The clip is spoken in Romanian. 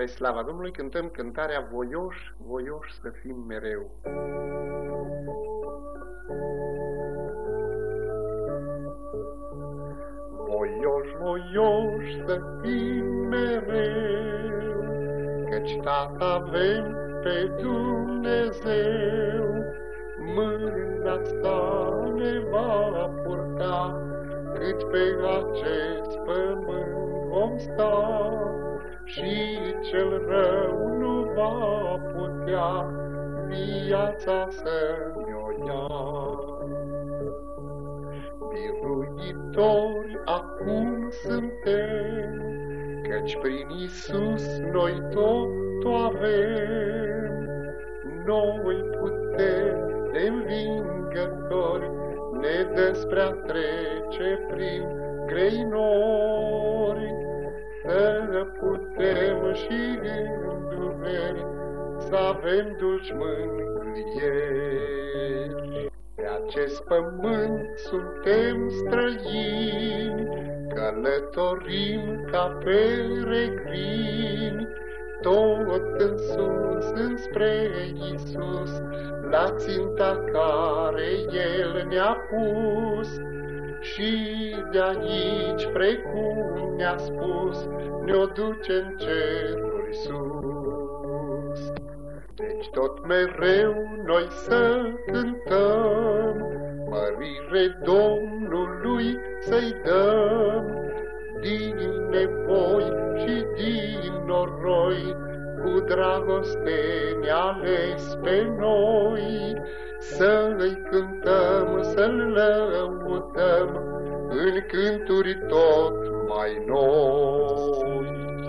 Spre slava Domnului cântăm cântarea Voioși, voioși să fim mereu. Voioși, voioși să fim mereu, Căci Tata avem pe Dumnezeu, Mâna sa ne va purta, Cât pe acest pământ vom sta și cel rău nu va putea viața să-mi ia. Biruitori acum suntem, Căci prin Isus noi tot o avem. Noi putem de învingători, Ne despre a trece prin grei nori, să putem și în duveri să avem dușmâni ieri. Pe acest pământ suntem străini, călătorim ca peregrini, tot în sus înspre Iisus, la ținta care El ne-a pus. Și de aici, precum ne-a spus, ne-o duce în ceruri sus. Deci tot mereu noi să cântăm, mărire Domnului să-i dăm, din nevoi și din noroi, cu dragoste ne-a ales pe noi, să-i cântăm, să-l lăudăm, în cânturi tot mai noi.